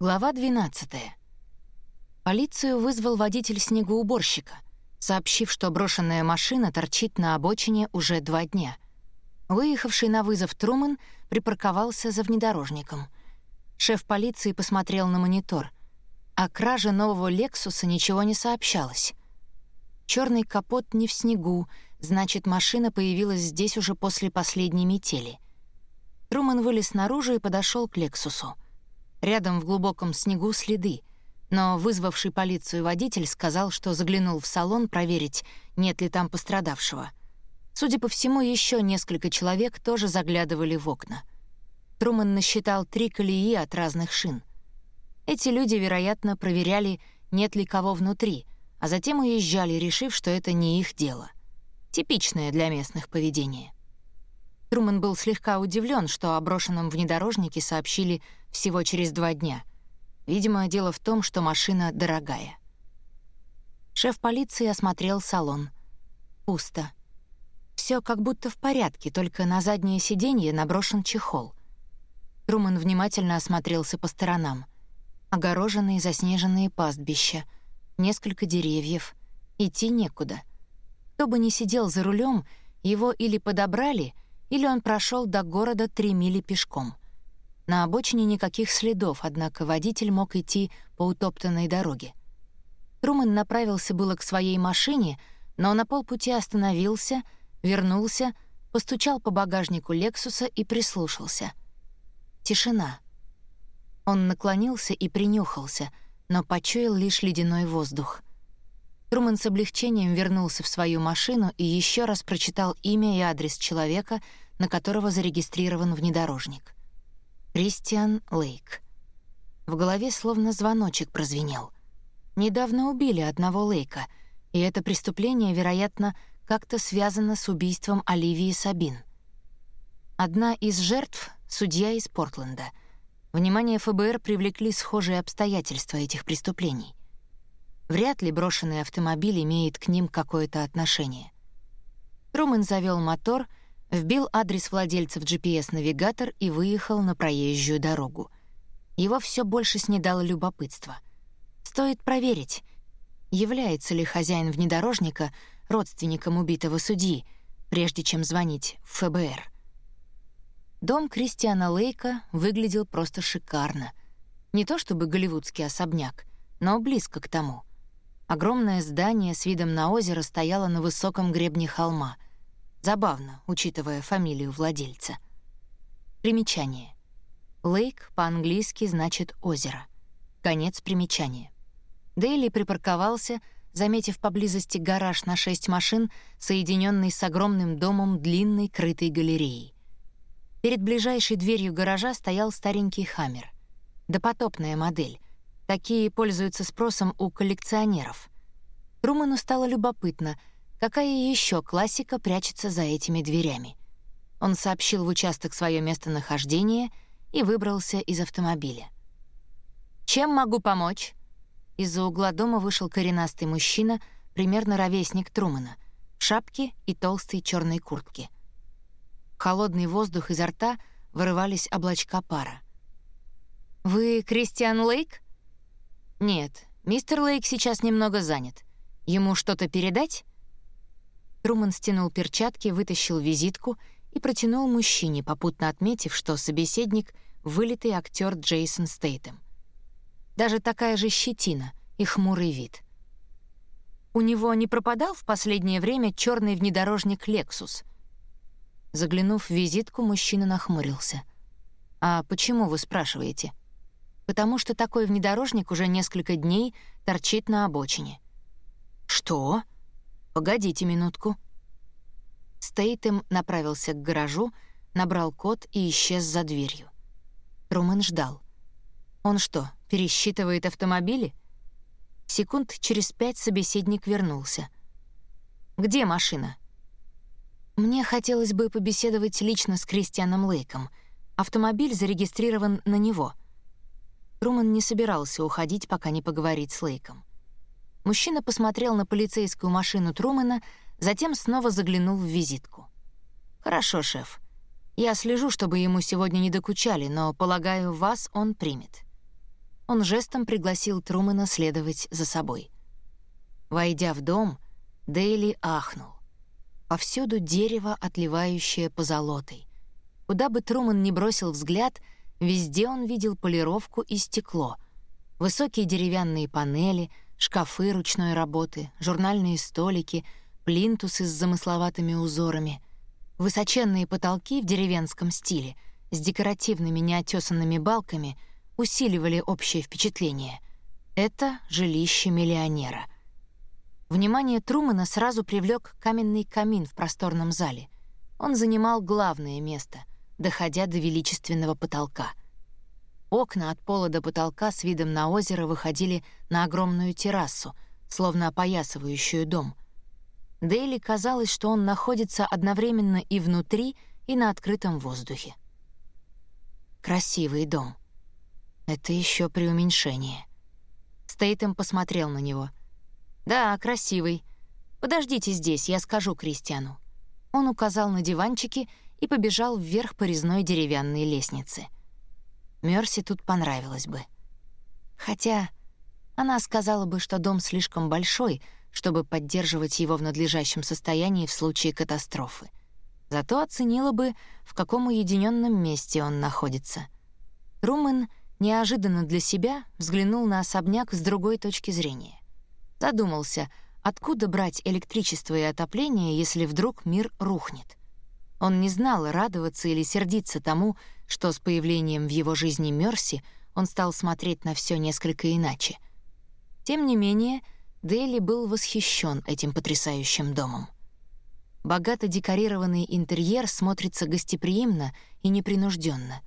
Глава 12. Полицию вызвал водитель снегоуборщика, сообщив, что брошенная машина торчит на обочине уже два дня. Выехавший на вызов Трумэн припарковался за внедорожником. Шеф полиции посмотрел на монитор. О краже нового «Лексуса» ничего не сообщалось. Черный капот не в снегу, значит, машина появилась здесь уже после последней метели. Трумэн вылез наружу и подошел к «Лексусу». Рядом в глубоком снегу следы, но вызвавший полицию водитель сказал, что заглянул в салон проверить, нет ли там пострадавшего. Судя по всему, еще несколько человек тоже заглядывали в окна. Труман насчитал три колеи от разных шин. Эти люди, вероятно, проверяли, нет ли кого внутри, а затем уезжали, решив, что это не их дело. Типичное для местных поведение. Труман был слегка удивлен, что о брошенном внедорожнике сообщили всего через два дня. Видимо, дело в том, что машина дорогая. Шеф полиции осмотрел салон. Пусто. Все как будто в порядке, только на заднее сиденье наброшен чехол. Труман внимательно осмотрелся по сторонам. Огороженные заснеженные пастбища, несколько деревьев. Идти некуда. Кто бы ни сидел за рулем, его или подобрали — или он прошел до города три мили пешком. На обочине никаких следов, однако водитель мог идти по утоптанной дороге. Трумэн направился было к своей машине, но на полпути остановился, вернулся, постучал по багажнику «Лексуса» и прислушался. Тишина. Он наклонился и принюхался, но почуял лишь ледяной воздух. Трумэн с облегчением вернулся в свою машину и еще раз прочитал имя и адрес человека, на которого зарегистрирован внедорожник. Кристиан Лейк. В голове словно звоночек прозвенел. Недавно убили одного Лейка, и это преступление, вероятно, как-то связано с убийством Оливии Сабин. Одна из жертв — судья из Портленда. Внимание ФБР привлекли схожие обстоятельства этих преступлений. Вряд ли брошенный автомобиль имеет к ним какое-то отношение. Трумэн завёл мотор, вбил адрес владельца в GPS-навигатор и выехал на проезжую дорогу. Его всё больше снедало любопытство. Стоит проверить, является ли хозяин внедорожника родственником убитого судьи, прежде чем звонить в ФБР. Дом Кристиана Лейка выглядел просто шикарно. Не то чтобы голливудский особняк, но близко к тому — Огромное здание с видом на озеро стояло на высоком гребне холма. Забавно, учитывая фамилию владельца. Примечание. Лейк по-английски значит «озеро». Конец примечания. Дейли припарковался, заметив поблизости гараж на шесть машин, соединенный с огромным домом длинной крытой галереей. Перед ближайшей дверью гаража стоял старенький «Хаммер». Допотопная модель, Такие пользуются спросом у коллекционеров. Труману стало любопытно, какая еще классика прячется за этими дверями. Он сообщил в участок свое местонахождение и выбрался из автомобиля. «Чем могу помочь?» Из-за угла дома вышел коренастый мужчина, примерно ровесник Трумана, в шапке и толстой черной куртке. Холодный воздух изо рта вырывались облачка пара. «Вы Кристиан Лейк?» «Нет, мистер Лейк сейчас немного занят. Ему что-то передать?» Труман стянул перчатки, вытащил визитку и протянул мужчине, попутно отметив, что собеседник — вылитый актер Джейсон Стейтем. Даже такая же щетина и хмурый вид. У него не пропадал в последнее время черный внедорожник «Лексус». Заглянув в визитку, мужчина нахмурился. «А почему вы спрашиваете?» Потому что такой внедорожник уже несколько дней торчит на обочине. «Что? Погодите минутку». Стейтем направился к гаражу, набрал код и исчез за дверью. Трумэн ждал. Он что, пересчитывает автомобили? Секунд через пять собеседник вернулся. «Где машина?» «Мне хотелось бы побеседовать лично с Кристианом Лейком. Автомобиль зарегистрирован на него». Труман не собирался уходить, пока не поговорит с Лейком. Мужчина посмотрел на полицейскую машину Трумана, затем снова заглянул в визитку. «Хорошо, шеф. Я слежу, чтобы ему сегодня не докучали, но, полагаю, вас он примет». он жестом пригласил Трумэна следовать за собой. Войдя в дом, Дейли ахнул. Повсюду дерево, отливающее позолотой. Куда бы Трумэн ни бросил взгляд, везде он видел полировку и стекло. Высокие деревянные панели, шкафы ручной работы, журнальные столики, плинтусы с замысловатыми узорами. Высоченные потолки в деревенском стиле с декоративными неотесанными балками усиливали общее впечатление. Это жилище миллионера. Внимание Трумана сразу привлек каменный камин в просторном зале. Он занимал главное место, доходя до величественного потолка. Окна от пола до потолка с видом на озеро выходили на огромную террасу, словно опоясывающую дом. Дейли казалось, что он находится одновременно и внутри, и на открытом воздухе. Красивый дом. Это еще преуменьшение. Стейтем посмотрел на него. «Да, красивый. Подождите здесь, я скажу Кристиану». Он указал на диванчики и побежал вверх по резной деревянной лестнице. Мерси тут понравилось бы. Хотя она сказала бы, что дом слишком большой, чтобы поддерживать его в надлежащем состоянии в случае катастрофы. Зато оценила бы, в каком уединенном месте он находится. Трумэн неожиданно для себя взглянул на особняк с другой точки зрения. Задумался, откуда брать электричество и отопление, если вдруг мир рухнет. Он не знал, радоваться или сердиться тому, что с появлением в его жизни Мерси он стал смотреть на все несколько иначе. Тем не менее, Дейли был восхищен этим потрясающим домом. Богато декорированный интерьер смотрится гостеприимно и непринужденно.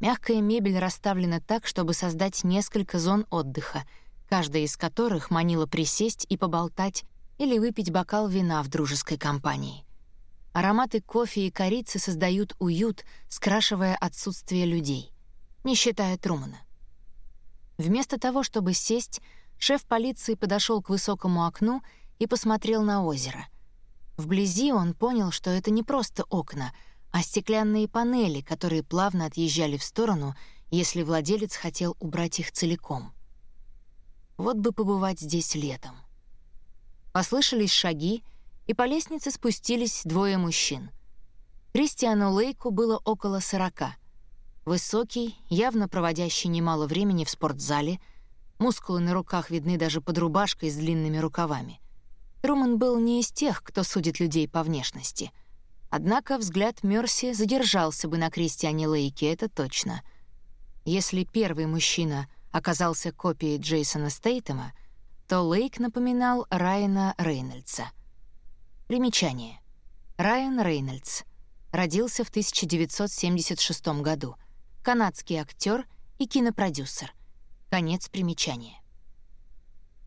Мягкая мебель расставлена так, чтобы создать несколько зон отдыха, каждая из которых манила присесть и поболтать или выпить бокал вина в дружеской компании. Ароматы кофе и корицы создают уют, скрашивая отсутствие людей, не считая Трумана. Вместо того, чтобы сесть, шеф полиции подошел к высокому окну и посмотрел на озеро. Вблизи он понял, что это не просто окна, а стеклянные панели, которые плавно отъезжали в сторону, если владелец хотел убрать их целиком. Вот бы побывать здесь летом. Послышались шаги, и по лестнице спустились двое мужчин. Кристиану Лейку было около сорока. Высокий, явно проводящий немало времени в спортзале, мускулы на руках видны даже под рубашкой с длинными рукавами. Труман был не из тех, кто судит людей по внешности. Однако взгляд Мерси задержался бы на Кристиане Лейке, это точно. Если первый мужчина оказался копией Джейсона Стейтема, то Лейк напоминал Райана Рейнольдса. Примечание. Райан Рейнольдс. Родился в 1976 году. Канадский актер и кинопродюсер. Конец примечания.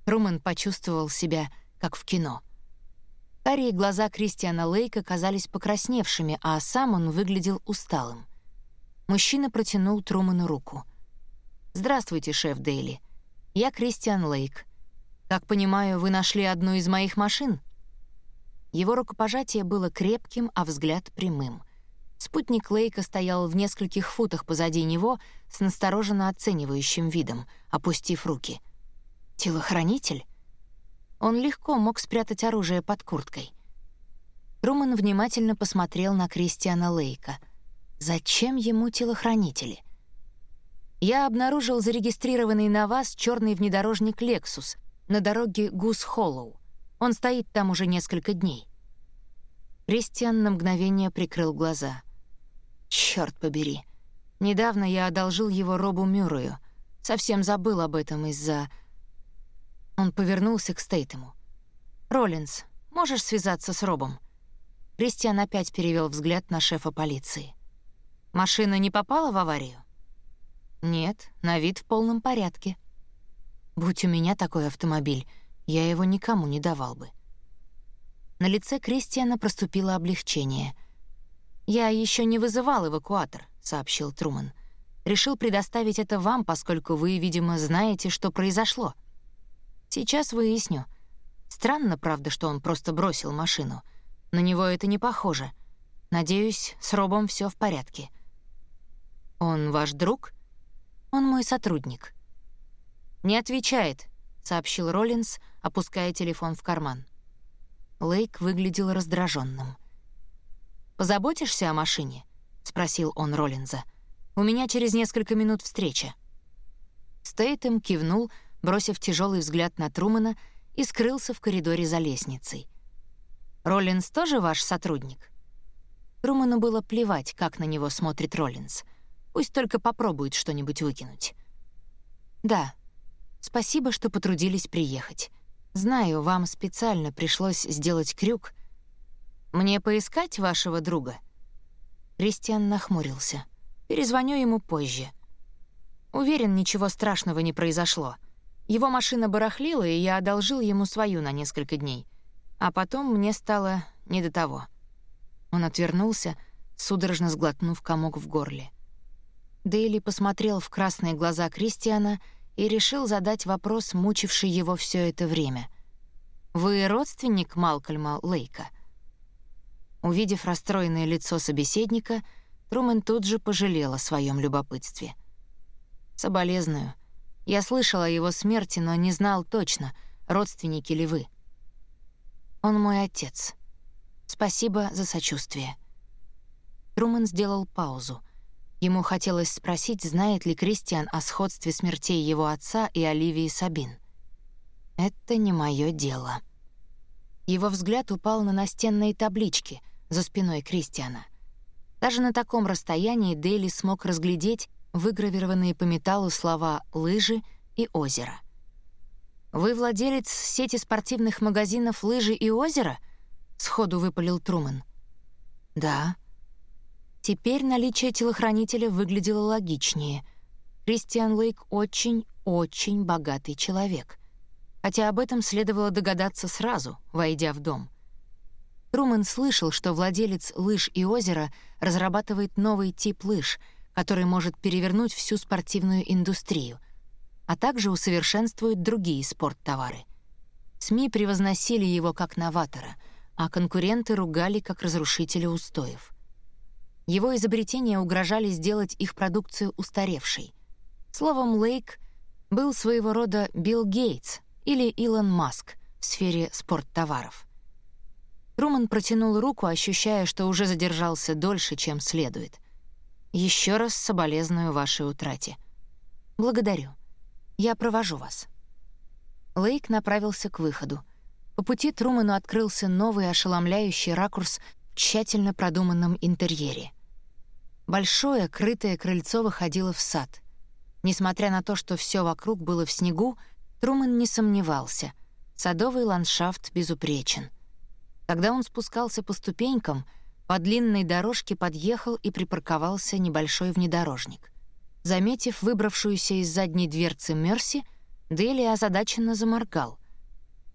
Руман почувствовал себя как в кино. Карие глаза Кристиана Лейка казались покрасневшими, а сам он выглядел усталым. Мужчина протянул Труману руку. «Здравствуйте, шеф Дейли. Я Кристиан Лейк. Как понимаю, вы нашли одну из моих машин?» Его рукопожатие было крепким, а взгляд прямым. Спутник Лейка стоял в нескольких футах позади него с настороженно оценивающим видом, опустив руки. «Телохранитель?» Он легко мог спрятать оружие под курткой. Труман внимательно посмотрел на Кристиана Лейка. «Зачем ему телохранители?» «Я обнаружил зарегистрированный на вас черный внедорожник «Лексус» на дороге Гус-Холлоу. Он стоит там уже несколько дней. Кристиан на мгновение прикрыл глаза. Черт побери. Недавно я одолжил его Робу Мюррею. Совсем забыл об этом из-за... Он повернулся к Стейтему. «Роллинс, можешь связаться с Робом?» Кристиан опять перевел взгляд на шефа полиции. «Машина не попала в аварию?» «Нет, на вид в полном порядке». «Будь у меня такой автомобиль, я его никому не давал бы. На лице Кристиана проступило облегчение. «Я еще не вызывал эвакуатор», — сообщил Труман. «Решил предоставить это вам, поскольку вы, видимо, знаете, что произошло. Сейчас выясню. Странно, правда, что он просто бросил машину. На него это не похоже. Надеюсь, с Робом все в порядке». «Он ваш друг?» «Он мой сотрудник». «Не отвечает», — сообщил Роллинс, опуская телефон в карман. Лейк выглядел раздраженным. «Позаботишься о машине?» — спросил он Роллинза. «У меня через несколько минут встреча». Стейтем кивнул, бросив тяжелый взгляд на Трумана и скрылся в коридоре за лестницей. «Роллинс тоже ваш сотрудник?» Труману было плевать, как на него смотрит Роллинс. Пусть только попробует что-нибудь выкинуть. «Да. Спасибо, что потрудились приехать. Знаю, вам специально пришлось сделать крюк. Мне поискать вашего друга?» Кристиан нахмурился. «Перезвоню ему позже. Уверен, ничего страшного не произошло. Его машина барахлила, и я одолжил ему свою на несколько дней. А потом мне стало не до того». Он отвернулся, судорожно сглотнув комок в горле. Дейли посмотрел в красные глаза Кристиана и решил задать вопрос, мучивший его все это время. «Вы родственник Малкольма Лейка?» Увидев расстроенное лицо собеседника, Трумэн тут же пожалел о своем любопытстве. «Соболезную. Я слышал о его смерти, но не знал точно, родственники ли вы. Он мой отец. Спасибо за сочувствие». Трумэн сделал паузу. Ему хотелось спросить, знает ли Кристиан о сходстве смертей его отца и Оливии Сабин. «Это не мое дело». Его взгляд упал на настенные таблички за спиной Кристиана. Даже на таком расстоянии Дейли смог разглядеть выгравированные по металлу слова «лыжи» и «озеро». «Вы владелец сети спортивных магазинов «Лыжи» и «Озеро»?» — сходу выпалил Трумэн. «Да». Теперь наличие телохранителя выглядело логичнее. Кристиан Лейк очень-очень богатый человек. Хотя об этом следовало догадаться сразу, войдя в дом. Трумэн слышал, что владелец лыж и озера разрабатывает новый тип лыж, который может перевернуть всю спортивную индустрию, а также усовершенствует другие спорттовары. СМИ превозносили его как новатора, а конкуренты ругали как разрушителя устоев — его изобретения угрожали сделать их продукцию устаревшей. Словом, Лейк был своего рода Билл Гейтс или Илон Маск в сфере спорттоваров. Труман протянул руку, ощущая, что уже задержался дольше, чем следует. Еще раз соболезную вашей утрате. Благодарю. Я провожу вас. Лейк направился к выходу. По пути Труману открылся новый ошеломляющий ракурс в тщательно продуманном интерьере — Большое крытое крыльцо выходило в сад. Несмотря на то, что все вокруг было в снегу, Трумэн не сомневался. Садовый ландшафт безупречен. Когда он спускался по ступенькам, по длинной дорожке подъехал и припарковался небольшой внедорожник. Заметив выбравшуюся из задней дверцы Мерси, Дели озадаченно заморгал.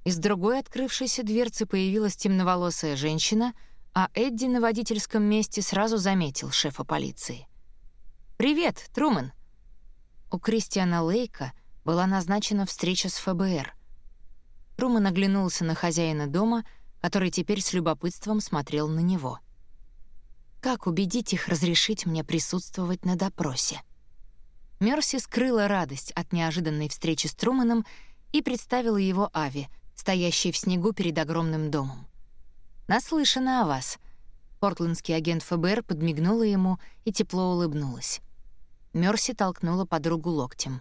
Из другой открывшейся дверцы появилась темноволосая женщина — а Эдди на водительском месте сразу заметил шефа полиции. «Привет, Трумэн!» У Кристиана Лейка была назначена встреча с ФБР. Трумэн оглянулся на хозяина дома, который теперь с любопытством смотрел на него. «Как убедить их разрешить мне присутствовать на допросе?» Мерси скрыла радость от неожиданной встречи с Труманом и представила его Ави, стоящей в снегу перед огромным домом. Наслышана о вас». Портландский агент ФБР подмигнула ему и тепло улыбнулась. Мерси толкнула подругу локтем.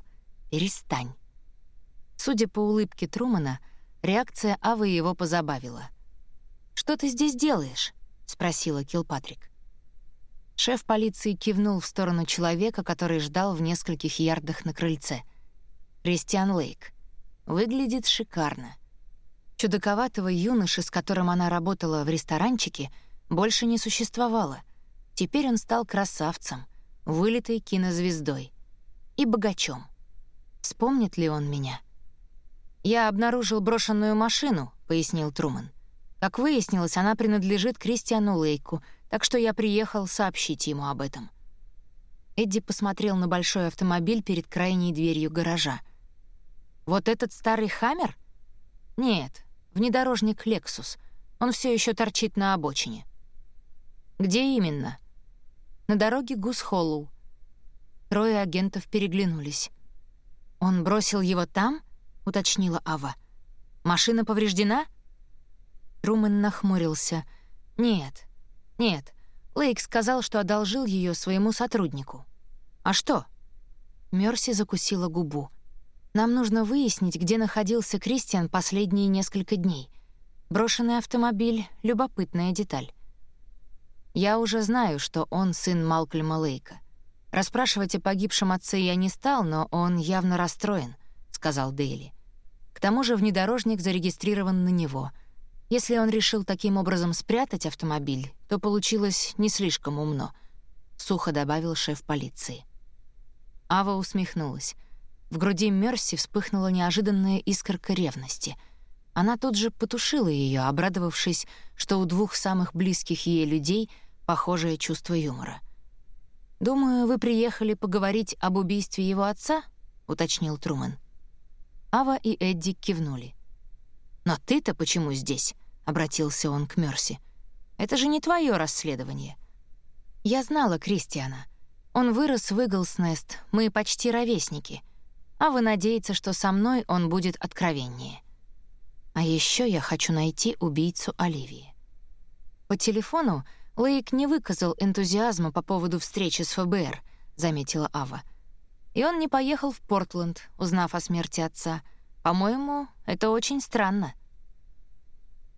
«Перестань». Судя по улыбке Трумана, реакция Авы его позабавила. «Что ты здесь делаешь?» — спросила Килпатрик. Шеф полиции кивнул в сторону человека, который ждал в нескольких ярдах на крыльце. Кристиан Лейк. Выглядит шикарно. Чудаковатого юноши, с которым она работала в ресторанчике, больше не существовало. Теперь он стал красавцем, вылитой кинозвездой и богачом. Вспомнит ли он меня? «Я обнаружил брошенную машину», — пояснил Труман. «Как выяснилось, она принадлежит Кристиану Лейку, так что я приехал сообщить ему об этом». Эдди посмотрел на большой автомобиль перед крайней дверью гаража. «Вот этот старый «Хаммер»?» «Нет, Внедорожник «Лексус». Он все еще торчит на обочине. «Где именно?» «На дороге Гус-Холлоу». Трое агентов переглянулись. «Он бросил его там?» — уточнила Ава. «Машина повреждена?» Трумэн нахмурился. «Нет, нет. Лейк сказал, что одолжил ее своему сотруднику». «А что?» Мерси закусила губу. «Нам нужно выяснить, где находился Кристиан последние несколько дней. Брошенный автомобиль — любопытная деталь. Я уже знаю, что он сын Малкольма Лейка. Расспрашивать о погибшем отце я не стал, но он явно расстроен, сказал Дейли. К тому же внедорожник зарегистрирован на него. Если он решил таким образом спрятать автомобиль, то получилось не слишком умно, сухо добавил шеф полиции. Ава усмехнулась. В груди Мерси вспыхнула неожиданная искорка ревности. Она тут же потушила ее, обрадовавшись, что у двух самых близких ей людей похожее чувство юмора — «Думаю, вы приехали поговорить об убийстве его отца?» — уточнил Трумэн. Ава и Эдди кивнули. «Но ты-то почему здесь?» — обратился он к Мерси. «Это же не твое расследование». «Я знала Кристиана. Он вырос в Иглснест, мы почти ровесники. А вы надеетесь, что со мной он будет откровеннее. А еще я хочу найти убийцу Оливии». По телефону Лейк не выказал энтузиазма по поводу встречи с ФБР, заметила Ава. И он не поехал в Портленд, узнав о смерти отца. По-моему, это очень странно.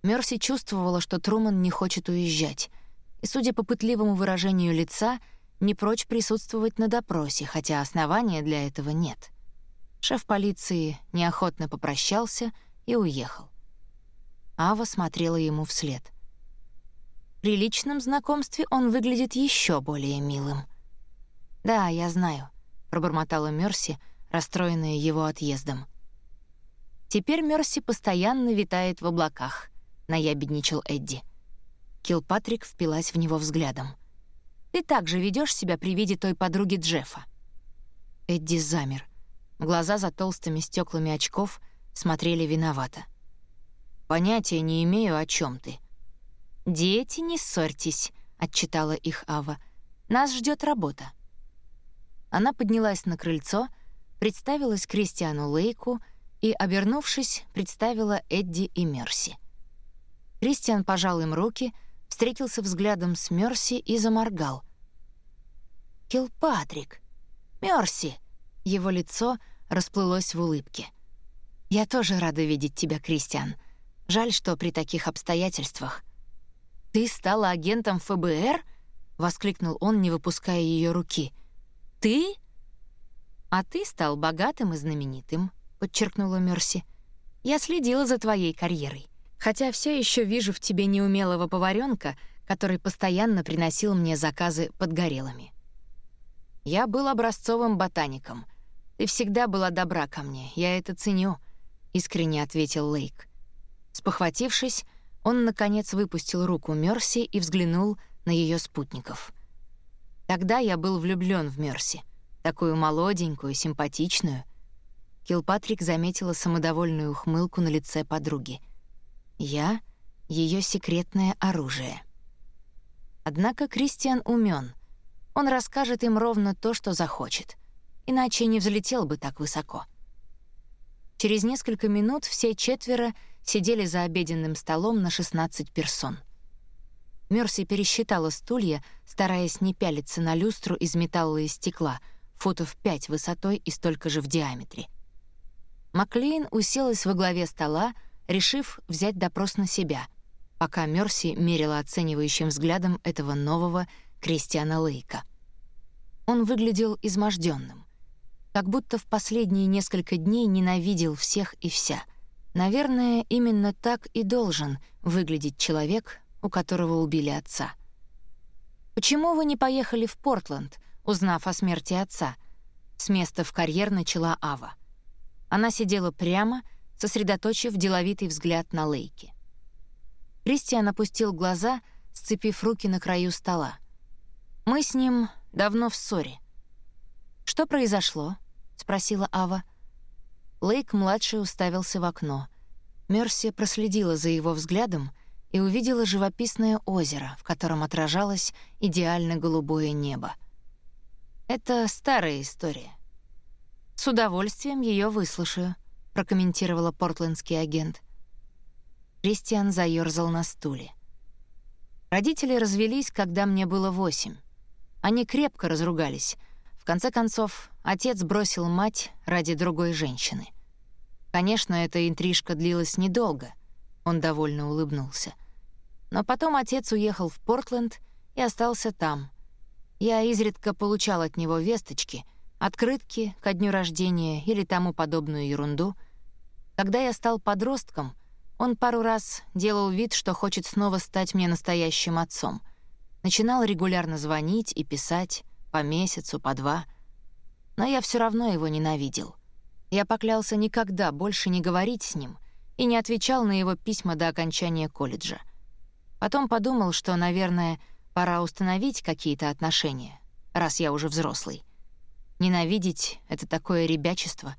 Мерси чувствовала, что Труман не хочет уезжать, и, судя по пытливому выражению лица, не прочь присутствовать на допросе, хотя основания для этого нет. Шеф полиции неохотно попрощался и уехал. Ава смотрела ему вслед. При личном знакомстве он выглядит еще более милым. «Да, я знаю», — пробормотала Мерси, расстроенная его отъездом. «Теперь Мерси постоянно витает в облаках», — наябедничал Эдди. Килпатрик впилась в него взглядом. «Ты так же ведёшь себя при виде той подруги Джеффа». Эдди замер. Глаза за толстыми стеклами очков смотрели виновато. «Понятия не имею, о чем ты», «Дети, не ссорьтесь», — отчитала их Ава. «Нас ждет работа». Она поднялась на крыльцо, представилась Кристиану Лейку и, обернувшись, представила Эдди и Мерси. Кристиан пожал им руки, встретился взглядом с Мерси и заморгал. «Килпатрик! Мерси!» Его лицо расплылось в улыбке. «Я тоже рада видеть тебя, Кристиан. Жаль, что при таких обстоятельствах. «Ты стала агентом ФБР?» — воскликнул он, не выпуская ее руки. «Ты?» «А ты стал богатым и знаменитым», — подчеркнула Мерси. «Я следила за твоей карьерой, хотя все еще вижу в тебе неумелого поваренка, который постоянно приносил мне заказы подгорелыми». «Я был образцовым ботаником. Ты всегда была добра ко мне, я это ценю», — искренне ответил Лейк. Спохватившись, он, наконец, выпустил руку Мерси и взглянул на ее спутников. Тогда я был влюблен в Мерси, такую молоденькую, симпатичную. Килпатрик заметила самодовольную ухмылку на лице подруги. Я — ее секретное оружие. Однако Кристиан умен. Он расскажет им ровно то, что захочет. Иначе не взлетел бы так высоко. Через несколько минут все четверо сидели за обеденным столом на 16 персон. Мерси пересчитала стулья, стараясь не пялиться на люстру из металла и стекла, футов 5 высотой и столько же в диаметре. Маклейн уселась во главе стола, решив взять допрос на себя, пока Мерси мерила оценивающим взглядом этого нового Кристиана Лейка. Он выглядел изможденным, как будто в последние несколько дней ненавидел всех и вся — Наверное, именно так и должен выглядеть человек, у которого убили отца. «Почему вы не поехали в Портленд, узнав о смерти отца?» С места в карьер начала Ава. Она сидела прямо, сосредоточив деловитый взгляд на Лейке. Кристиан опустил глаза, сцепив руки на краю стола. «Мы с ним давно в ссоре». «Что произошло?» — спросила Ава. Лейк-младший уставился в окно. Мерси проследила за его взглядом и увидела живописное озеро, в котором отражалось идеально голубое небо. Это старая история. С удовольствием ее выслушаю, прокомментировала портлендский агент. Кристиан заёрзал на стуле. Родители развелись, когда мне было восемь. Они крепко разругались. В конце концов, отец бросил мать ради другой женщины. Конечно, эта интрижка длилась недолго. Он довольно улыбнулся. Но потом отец уехал в Портленд и остался там. Я изредка получал от него весточки, открытки ко дню рождения или тому подобную ерунду. Когда я стал подростком, он пару раз делал вид, что хочет снова стать мне настоящим отцом. Начинал регулярно звонить и писать, по месяцу, по два. Но я все равно его ненавидел — я поклялся никогда больше не говорить с ним и не отвечал на его письма до окончания колледжа. Потом подумал, что, наверное, пора установить какие-то отношения, раз я уже взрослый. Ненавидеть — это такое ребячество.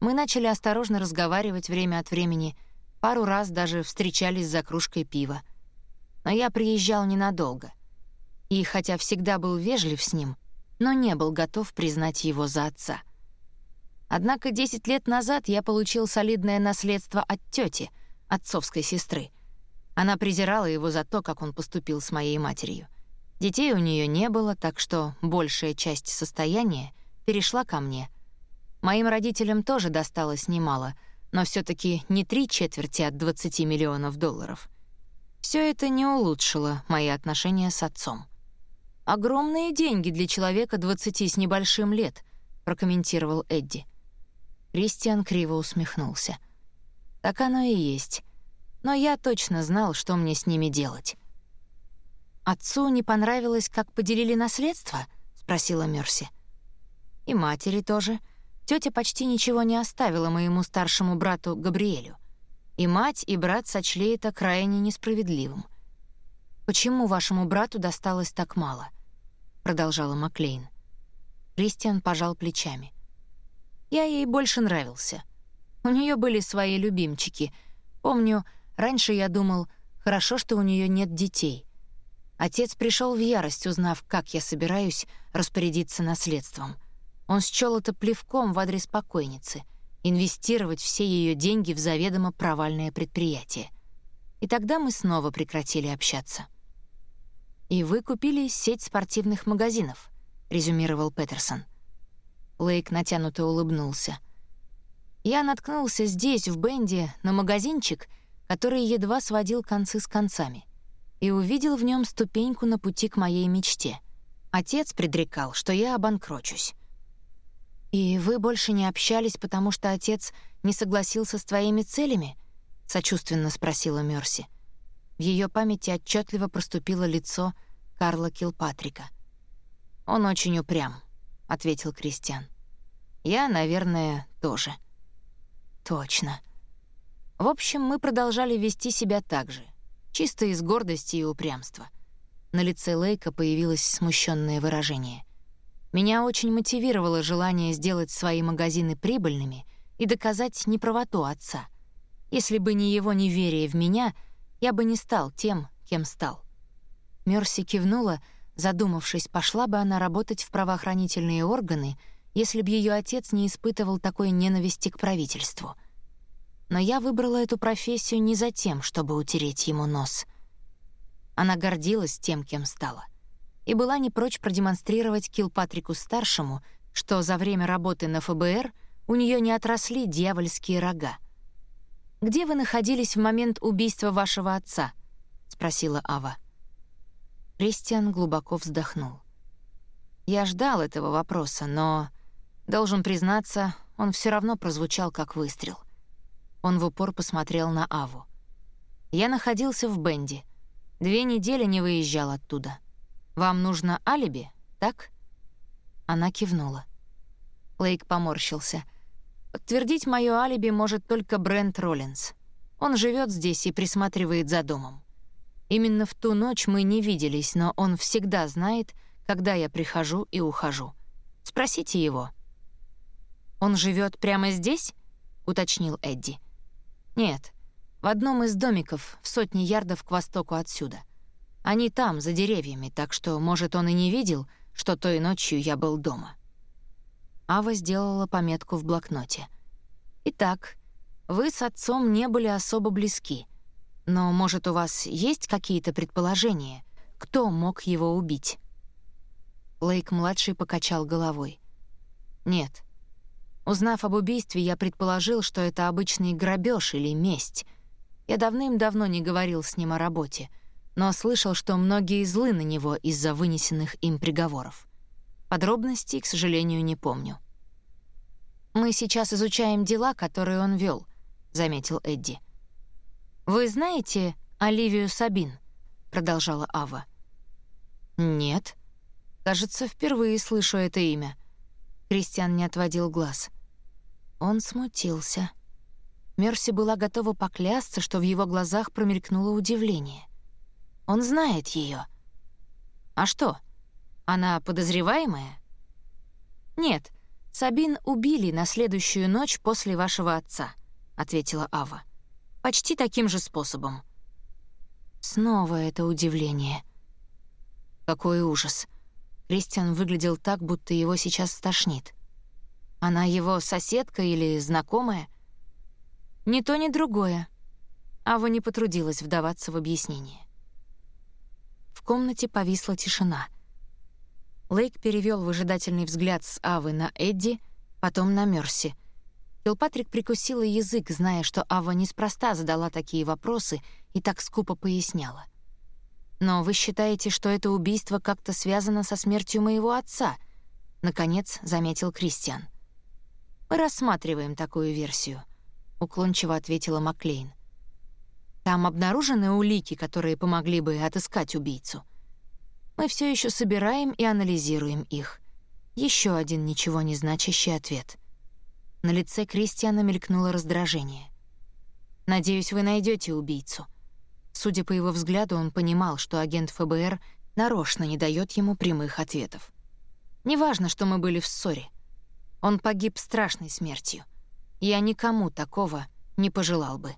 Мы начали осторожно разговаривать время от времени, пару раз даже встречались за кружкой пива. Но я приезжал ненадолго. И хотя всегда был вежлив с ним, но не был готов признать его за отца — Однако 10 лет назад я получил солидное наследство от тети, отцовской сестры. Она презирала его за то, как он поступил с моей матерью. Детей у нее не было, так что большая часть состояния перешла ко мне. Моим родителям тоже досталось немало, но все таки не три четверти от 20 миллионов долларов. Все это не улучшило мои отношения с отцом. «Огромные деньги для человека 20 с небольшим лет», — прокомментировал Эдди. Кристиан криво усмехнулся. «Так оно и есть. Но я точно знал, что мне с ними делать». «Отцу не понравилось, как поделили наследство?» — спросила Мерси. «И матери тоже. Тётя почти ничего не оставила моему старшему брату Габриэлю. И мать, и брат сочли это крайне несправедливым. «Почему вашему брату досталось так мало?» — продолжала Маклейн. Кристиан пожал плечами. Я ей больше нравился. У нее были свои любимчики. Помню, раньше я думал, хорошо, что у нее нет детей. Отец пришел в ярость, узнав, как я собираюсь распорядиться наследством. Он счёл это плевком в адрес покойницы — инвестировать все ее деньги в заведомо провальное предприятие. И тогда мы снова прекратили общаться. «И вы купили сеть спортивных магазинов», — резюмировал Петерсон. Лейк натянуто улыбнулся. Я наткнулся здесь, в Бенде, на магазинчик, который едва сводил концы с концами, и увидел в нем ступеньку на пути к моей мечте. Отец предрекал, что я обанкрочусь. «И вы больше не общались, потому что отец не согласился с твоими целями?» — сочувственно спросила Мерси. В ее памяти отчетливо проступило лицо Карла Килпатрика. «Он очень упрям», ответил Кристиан. Я, наверное, тоже. Точно. В общем, мы продолжали вести себя так же, чисто из гордости и упрямства. На лице Лейка появилось смущенное выражение. Меня очень мотивировало желание сделать свои магазины прибыльными и доказать неправоту отца. Если бы не его неверие в меня, я бы не стал тем, кем стал. Мерси кивнула, Задумавшись, пошла бы она работать в правоохранительные органы, если бы ее отец не испытывал такой ненависти к правительству. Но я выбрала эту профессию не за тем, чтобы утереть ему нос. Она гордилась тем, кем стала, и была не прочь продемонстрировать Килпатрику-старшему, что за время работы на ФБР у нее не отросли дьявольские рога. «Где вы находились в момент убийства вашего отца?» — спросила Ава. Кристиан глубоко вздохнул. Я ждал этого вопроса, но, должен признаться, он все равно прозвучал как выстрел. Он в упор посмотрел на Аву. Я находился в Бенди. Две недели не выезжал оттуда. Вам нужно алиби, так? Она кивнула. Лейк поморщился. Подтвердить моё алиби может только Брент Роллинс. Он живет здесь и присматривает за домом. Именно в ту ночь мы не виделись, но он всегда знает, когда я прихожу и ухожу. Спросите его. Он живет прямо здесь? уточнил Эдди. Нет, в одном из домиков в сотне ярдов к востоку отсюда. Они там, за деревьями, так что, может, он и не видел, что той ночью я был дома. Ава сделала пометку в блокноте. «Итак, вы с отцом не были особо близки. Но, может, у вас есть какие-то предположения, кто мог его убить?» Лейк-младший покачал головой. «Нет. Узнав об убийстве, я предположил, что это обычный грабеж или месть. Я давным-давно не говорил с ним о работе, но слышал, что многие злы на него из-за вынесенных им приговоров. Подробностей, к сожалению, не помню. «Мы сейчас изучаем дела, которые он вел, заметил Эдди. «Вы знаете Оливию Сабин?» — продолжала Ава. «Нет», Кажется, впервые слышу это имя. Кристиан не отводил глаз. Он смутился. Мерси была готова поклясться, что в его глазах промелькнуло удивление. Он знает ее. А что? Она подозреваемая? Нет, Сабин убили на следующую ночь после вашего отца, ответила Ава. Почти таким же способом. Снова это удивление. Какой ужас. Кристиан выглядел так, будто его сейчас стошнит. Она его соседка или знакомая? Ни то, ни другое. Ава не потрудилась вдаваться в объяснение. В комнате повисла тишина. Лейк перевел выжидательный взгляд с Авы на Эдди, потом на Мерси. Килпатрик прикусила язык, зная, что Ава неспроста задала такие вопросы и так скупо поясняла. «Но вы считаете, что это убийство как-то связано со смертью моего отца?» — наконец заметил Кристиан. «Мы рассматриваем такую версию», — уклончиво ответила Маклейн. «Там обнаружены улики, которые помогли бы отыскать убийцу. Мы все еще собираем и анализируем их. Еще один ничего не значащий ответ». На лице Кристиана мелькнуло раздражение. «Надеюсь, вы найдете убийцу», — Судя по его взгляду, он понимал, что агент ФБР нарочно не дает ему прямых ответов. «Неважно, что мы были в ссоре. Он погиб страшной смертью. Я никому такого не пожелал бы».